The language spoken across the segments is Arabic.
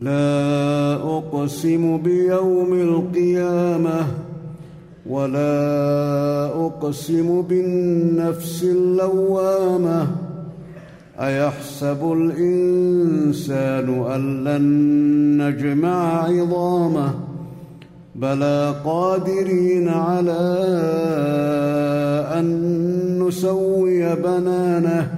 لا أقسم بيوم القيامة ولا أقسم بالنفس اللوامة. أيحسب الإنسان أن لن نجمع عظامه؟ بلى قادرين على أن نسوي بنانه.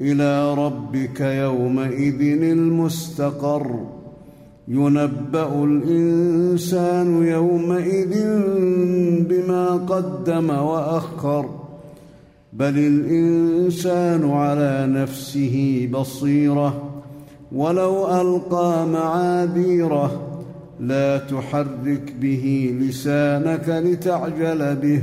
إلى ربك يومئذ المستقر. ينبأ الإنسان يومئذ بما قدم وأخر. بل الإنسان على نفسه بصيرة. ولو ألقى معاذيره لا تحرك به لسانك لتعجل به.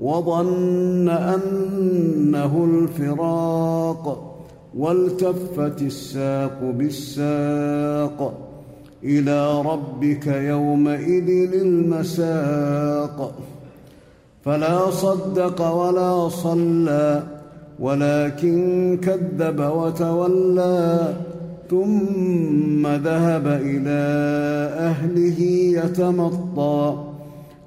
وظن أنه الفراق والتفت الساق بالساق. إلى ربك يومئذ المساق فلا صدق ولا صلى ولكن كذب وتولى. ثم ذهب إلى أهله يتمطى.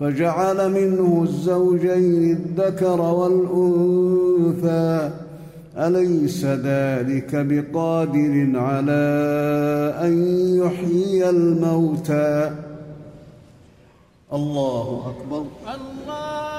فجعل منه الزوجين الذكر والأنثى. أليس ذلك بقادر على أن يحيي الموتى؟ الله أكبر. الله